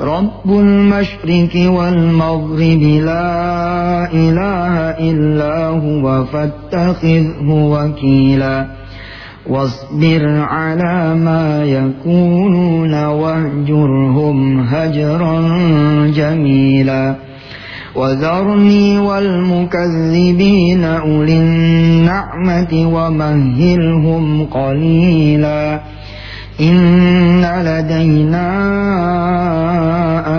رب المشرق والمغرب لا إله إلا هو فاتخذه وكيلا واصبر على ما يقولون واهجرهم هجرا جميلا وذرني والمكذبين أولي النعمة ومهلهم قليلا إن لدينا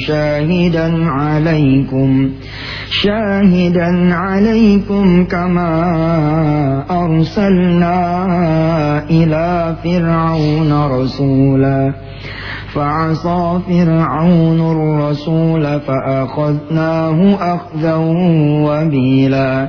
شاهدا عليكم شاهدا عليكم كما أرسلنا إلى فرعون رسولا. فعصى فرعون الرسول فأخذناه أخذا وبيلا.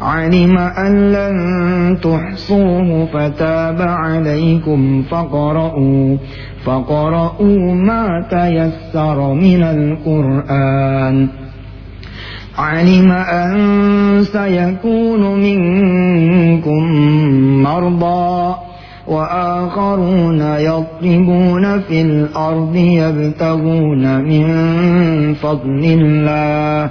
علم أن لن تحصوه فتاب عليكم فقرؤوا فقرؤوا ما تيسر من القرآن. علم أن سيكون منكم مرضى وآخرون يضربون في الأرض يبتغون من فضل الله.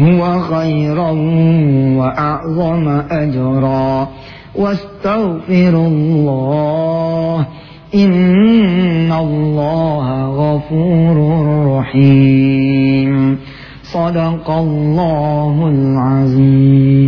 هو خيرا وأعظم أجرا. واستغفروا الله إن الله غفور رحيم. صدق الله العظيم.